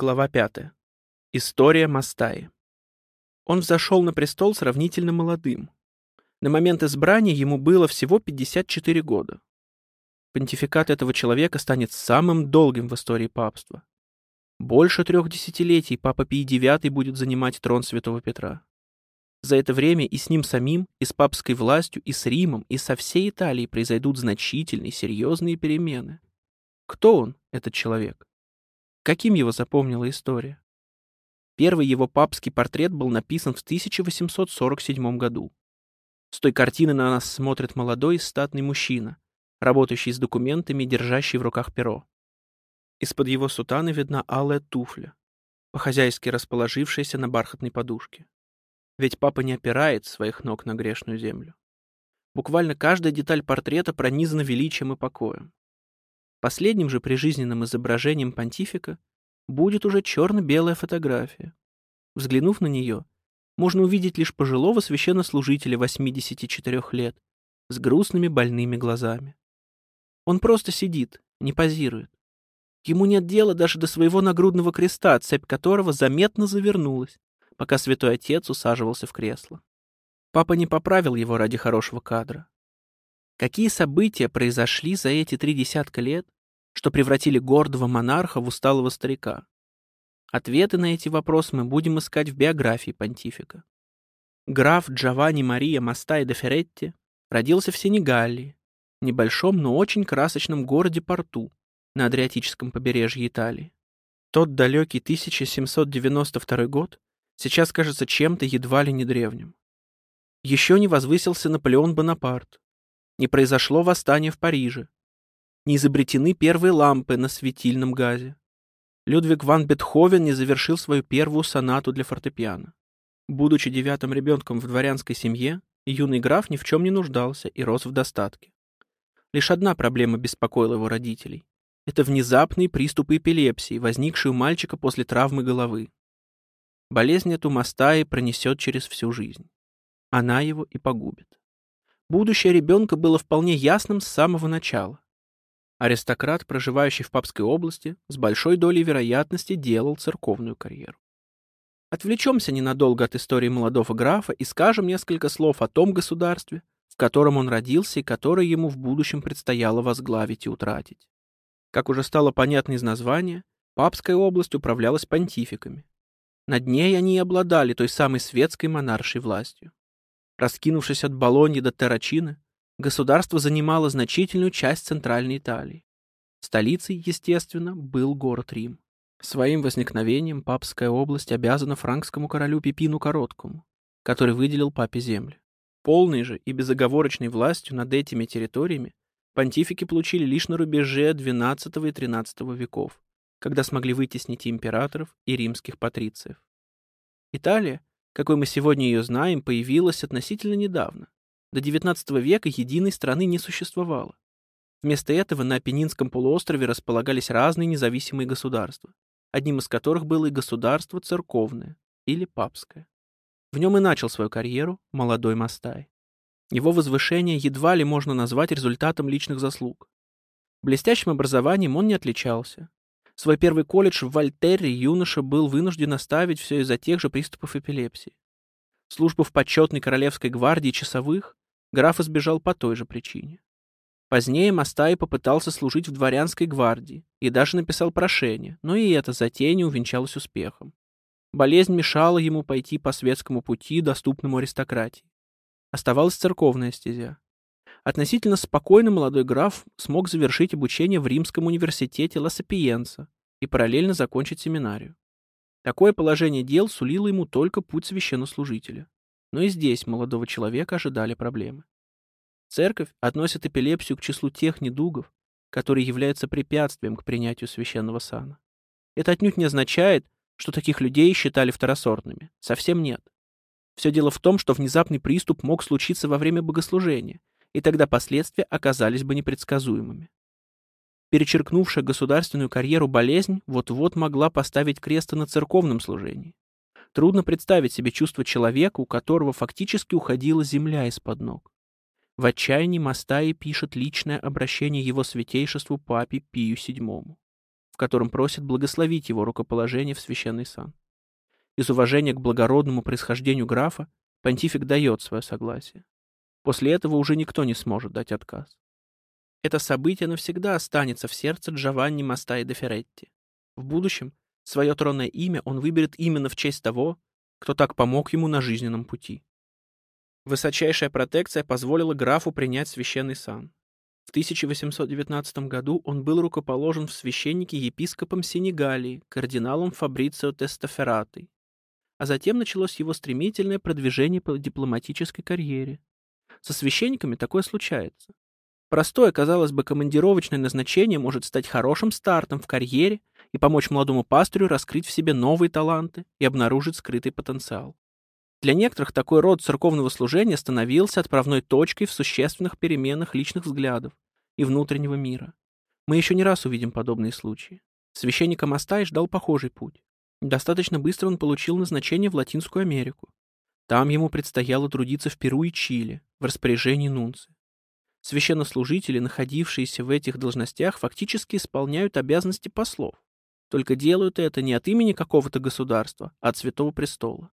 Глава 5. История Мастаи. Он взошел на престол сравнительно молодым. На момент избрания ему было всего 54 года. Понтификат этого человека станет самым долгим в истории папства. Больше трех десятилетий папа Пий IX будет занимать трон святого Петра. За это время и с ним самим, и с папской властью, и с Римом, и со всей Италией произойдут значительные, серьезные перемены. Кто он, этот человек? Каким его запомнила история? Первый его папский портрет был написан в 1847 году. С той картины на нас смотрит молодой и статный мужчина, работающий с документами, держащий в руках перо. Из-под его сутаны видна алая туфля, по-хозяйски расположившаяся на бархатной подушке. Ведь папа не опирает своих ног на грешную землю. Буквально каждая деталь портрета пронизана величием и покоем. Последним же прижизненным изображением понтифика будет уже черно-белая фотография. Взглянув на нее, можно увидеть лишь пожилого священнослужителя 84 лет с грустными больными глазами. Он просто сидит, не позирует. Ему нет дела даже до своего нагрудного креста, цепь которого заметно завернулась, пока святой отец усаживался в кресло. Папа не поправил его ради хорошего кадра. Какие события произошли за эти три десятка лет, что превратили гордого монарха в усталого старика? Ответы на эти вопросы мы будем искать в биографии понтифика. Граф Джованни Мария Мастай де Ферретти родился в Сенегалии, небольшом, но очень красочном городе Порту на Адриатическом побережье Италии. Тот далекий 1792 год сейчас кажется чем-то едва ли не древним. Еще не возвысился Наполеон Бонапарт, не произошло восстание в Париже. Не изобретены первые лампы на светильном газе. Людвиг ван Бетховен не завершил свою первую сонату для фортепиано. Будучи девятым ребенком в дворянской семье, юный граф ни в чем не нуждался и рос в достатке. Лишь одна проблема беспокоила его родителей. Это внезапные приступы эпилепсии, возникшие у мальчика после травмы головы. Болезнь эту Мастаи пронесет через всю жизнь. Она его и погубит. Будущее ребенка было вполне ясным с самого начала. Аристократ, проживающий в Папской области, с большой долей вероятности делал церковную карьеру. Отвлечемся ненадолго от истории молодого графа и скажем несколько слов о том государстве, в котором он родился и которое ему в будущем предстояло возглавить и утратить. Как уже стало понятно из названия, Папская область управлялась понтификами. Над ней они и обладали той самой светской монаршей властью. Раскинувшись от Болоньи до Террачины, государство занимало значительную часть центральной Италии. Столицей, естественно, был город Рим. Своим возникновением папская область обязана франкскому королю Пипину Короткому, который выделил папе земли. Полной же и безоговорочной властью над этими территориями понтифики получили лишь на рубеже XII и XIII веков, когда смогли вытеснить императоров, и римских патрициев. Италия, какой мы сегодня ее знаем, появилась относительно недавно. До XIX века единой страны не существовало. Вместо этого на Апеннинском полуострове располагались разные независимые государства, одним из которых было и государство церковное или папское. В нем и начал свою карьеру молодой Мастай. Его возвышение едва ли можно назвать результатом личных заслуг. Блестящим образованием он не отличался, Свой первый колледж в Вольтерре юноша был вынужден оставить все из-за тех же приступов эпилепсии. Службу в почетной королевской гвардии часовых граф избежал по той же причине. Позднее Мастай попытался служить в дворянской гвардии и даже написал прошение, но и эта затея не увенчалась успехом. Болезнь мешала ему пойти по светскому пути, доступному аристократии. Оставалась церковная стезя. Относительно спокойно молодой граф смог завершить обучение в Римском университете Ла Сапиенса и параллельно закончить семинарию. Такое положение дел сулило ему только путь священнослужителя. Но и здесь молодого человека ожидали проблемы. Церковь относит эпилепсию к числу тех недугов, которые являются препятствием к принятию священного сана. Это отнюдь не означает, что таких людей считали второсортными. Совсем нет. Все дело в том, что внезапный приступ мог случиться во время богослужения, и тогда последствия оказались бы непредсказуемыми. Перечеркнувшая государственную карьеру болезнь вот-вот могла поставить крест на церковном служении. Трудно представить себе чувство человека, у которого фактически уходила земля из-под ног. В отчаянии Мастаи пишет личное обращение его святейшеству папе Пию VII, в котором просит благословить его рукоположение в священный сан. Из уважения к благородному происхождению графа понтифик дает свое согласие. После этого уже никто не сможет дать отказ. Это событие навсегда останется в сердце Джованни Мастаи де Ферретти. В будущем свое тронное имя он выберет именно в честь того, кто так помог ему на жизненном пути. Высочайшая протекция позволила графу принять священный сан. В 1819 году он был рукоположен в священнике епископом Сенегалии, кардиналом Фабрицио Тестаферратой. А затем началось его стремительное продвижение по дипломатической карьере. Со священниками такое случается. Простое, казалось бы, командировочное назначение может стать хорошим стартом в карьере и помочь молодому пастырю раскрыть в себе новые таланты и обнаружить скрытый потенциал. Для некоторых такой род церковного служения становился отправной точкой в существенных переменах личных взглядов и внутреннего мира. Мы еще не раз увидим подобные случаи. Священник Амастай ждал похожий путь. Достаточно быстро он получил назначение в Латинскую Америку. Там ему предстояло трудиться в Перу и Чили, в распоряжении нунции. Священнослужители, находившиеся в этих должностях, фактически исполняют обязанности послов, только делают это не от имени какого-то государства, а от Святого Престола.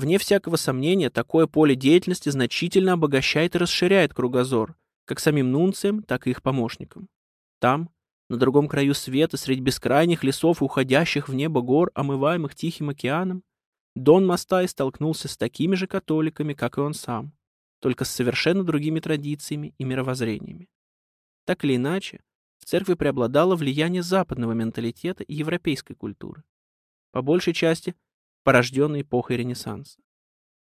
Вне всякого сомнения, такое поле деятельности значительно обогащает и расширяет кругозор, как самим нунциям, так и их помощникам. Там, на другом краю света, среди бескрайних лесов и уходящих в небо гор, омываемых Тихим океаном, Дон Мастай столкнулся с такими же католиками, как и он сам, только с совершенно другими традициями и мировоззрениями. Так или иначе, в церкви преобладало влияние западного менталитета и европейской культуры. По большей части – порожденной эпохой Ренессанса.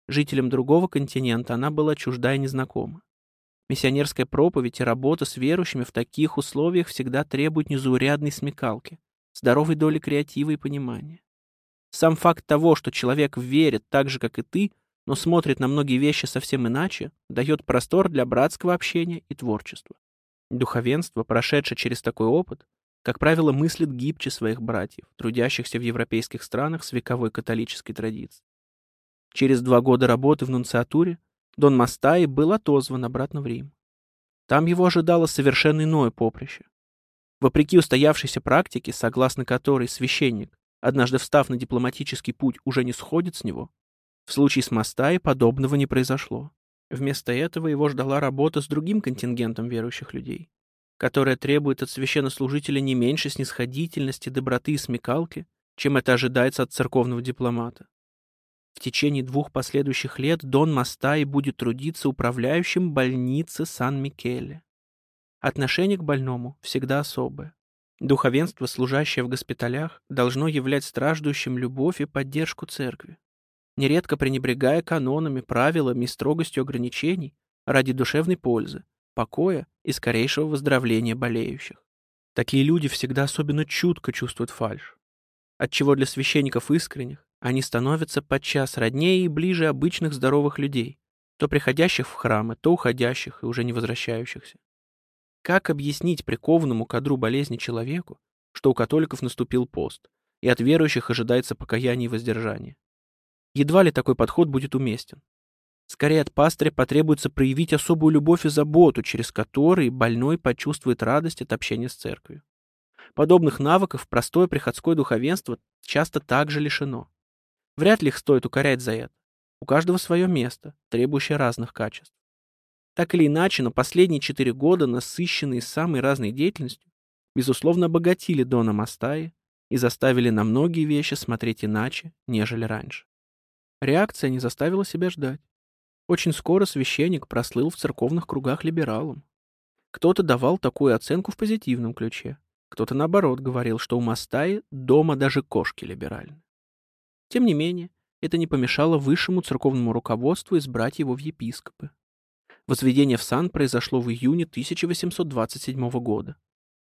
Жителям другого континента она была чужда и незнакома. Миссионерская проповедь и работа с верующими в таких условиях всегда требуют незаурядной смекалки, здоровой доли креатива и понимания. Сам факт того, что человек верит так же, как и ты, но смотрит на многие вещи совсем иначе, дает простор для братского общения и творчества. Духовенство, прошедшее через такой опыт, как правило, мыслит гибче своих братьев, трудящихся в европейских странах с вековой католической традицией. Через два года работы в нунциатуре Дон Мастаи был отозван обратно в Рим. Там его ожидало совершенно иное поприще. Вопреки устоявшейся практике, согласно которой священник, однажды встав на дипломатический путь, уже не сходит с него, в случае с Мастаи подобного не произошло. Вместо этого его ждала работа с другим контингентом верующих людей которая требует от священнослужителя не меньше снисходительности, доброты и смекалки, чем это ожидается от церковного дипломата. В течение двух последующих лет Дон Мастай будет трудиться управляющим больницы Сан-Микеле. Отношение к больному всегда особое. Духовенство, служащее в госпиталях, должно являть страждущим любовь и поддержку церкви, нередко пренебрегая канонами, правилами и строгостью ограничений ради душевной пользы, покоя и скорейшего выздоровления болеющих. Такие люди всегда особенно чутко чувствуют фальшь, отчего для священников искренних они становятся подчас роднее и ближе обычных здоровых людей, то приходящих в храмы, то уходящих и уже не возвращающихся. Как объяснить прикованному кадру болезни человеку, что у католиков наступил пост, и от верующих ожидается покаяние и воздержание? Едва ли такой подход будет уместен. Скорее от пастыря потребуется проявить особую любовь и заботу, через которые больной почувствует радость от общения с церковью. Подобных навыков простое приходское духовенство часто также лишено. Вряд ли их стоит укорять за это. У каждого свое место, требующее разных качеств. Так или иначе, но последние четыре года, насыщенные самой разной деятельностью, безусловно, обогатили Дона Мастаи и заставили на многие вещи смотреть иначе, нежели раньше. Реакция не заставила себя ждать. Очень скоро священник прослыл в церковных кругах либералом. Кто-то давал такую оценку в позитивном ключе, кто-то, наоборот, говорил, что у Мастаи дома даже кошки либеральны. Тем не менее, это не помешало высшему церковному руководству избрать его в епископы. Возведение в сан произошло в июне 1827 года.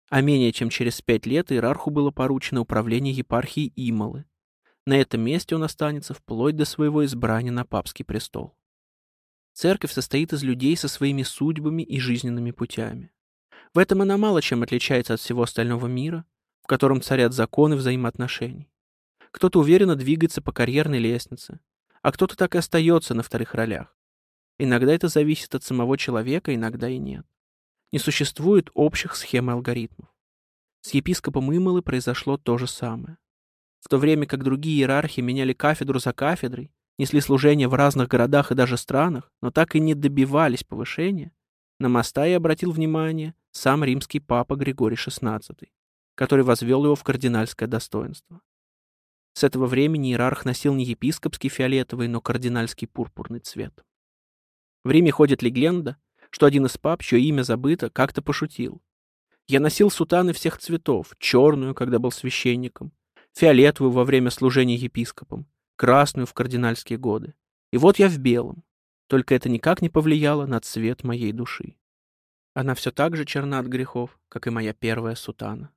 А менее чем через пять лет иерарху было поручено управление епархией Ималы. На этом месте он останется вплоть до своего избрания на папский престол. Церковь состоит из людей со своими судьбами и жизненными путями. В этом она мало чем отличается от всего остального мира, в котором царят законы взаимоотношений. Кто-то уверенно двигается по карьерной лестнице, а кто-то так и остается на вторых ролях. Иногда это зависит от самого человека, иногда и нет. Не существует общих схем и алгоритмов. С епископом Ималы произошло то же самое. В то время как другие иерархи меняли кафедру за кафедрой, несли служения в разных городах и даже странах, но так и не добивались повышения, на Мастая обратил внимание сам римский папа Григорий XVI, который возвел его в кардинальское достоинство. С этого времени иерарх носил не епископский фиолетовый, но кардинальский пурпурный цвет. В Риме ходит легенда, что один из пап, чье имя забыто, как-то пошутил. «Я носил сутаны всех цветов, черную, когда был священником, фиолетовую во время служения епископом, красную в кардинальские годы. И вот я в белом. Только это никак не повлияло на цвет моей души. Она все так же черна от грехов, как и моя первая сутана.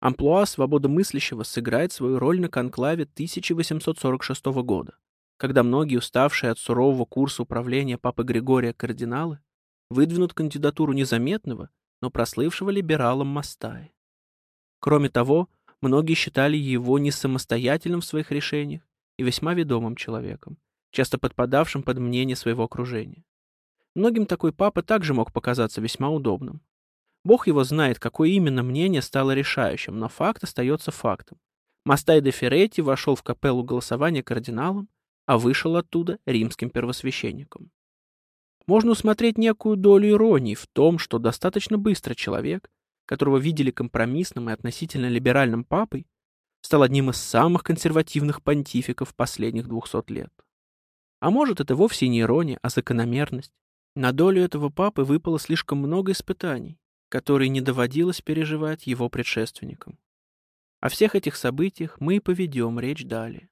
Амплуа свободомыслящего сыграет свою роль на конклаве 1846 года, когда многие уставшие от сурового курса управления Папы Григория кардиналы выдвинут кандидатуру незаметного, но прослывшего либералом Мастаи. Кроме того, многие считали его не самостоятельным в своих решениях и весьма ведомым человеком, часто подпадавшим под мнение своего окружения. Многим такой папа также мог показаться весьма удобным. Бог его знает, какое именно мнение стало решающим, но факт остается фактом. Мастай де Ферретти вошел в капеллу голосования кардиналом, а вышел оттуда римским первосвященником. Можно усмотреть некую долю иронии в том, что достаточно быстро человек, которого видели компромиссным и относительно либеральным папой, стал одним из самых консервативных понтификов последних двухсот лет. А может, это вовсе не ирония, а закономерность. На долю этого папы выпало слишком много испытаний, которые не доводилось переживать его предшественникам. О всех этих событиях мы и поведем речь далее.